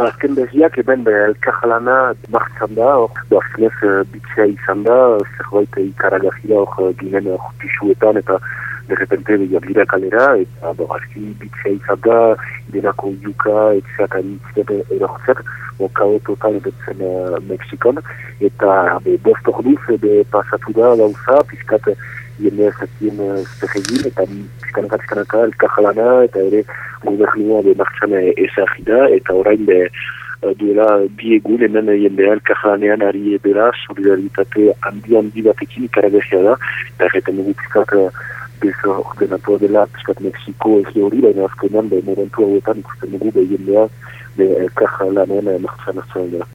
Azken behiak, eben, be, elkajalana martzan da, hor, azkenez, bitzea izan da, zerbait ikaragazia hor ginen hor pisuetan, eta derrepente behar gira kalera, eta bo, azki bitzea izan da, denako yuka, etxeak anitzet erortzet, okao total betzen uh, Mexikon, eta be, bost orduz, be, pasatu da, gauza, pizkat, jende ezakien zerregin, eta pizkanaka, pizkanaka, elkajalana, eta ere gubernua de martxan ezagri da, eta orain be, duela bi egun hemen jendea elkajalanean ari edera, solidaritate handi handi batekin ikaragazia da, eta erreten dugu pizkat bezo ordenatua dela, pizkat Mexiko ez hori, baina azkenean, be, momentu hauetan ikusten dugu be jendea, be elkajalanean martxan hartzen dela.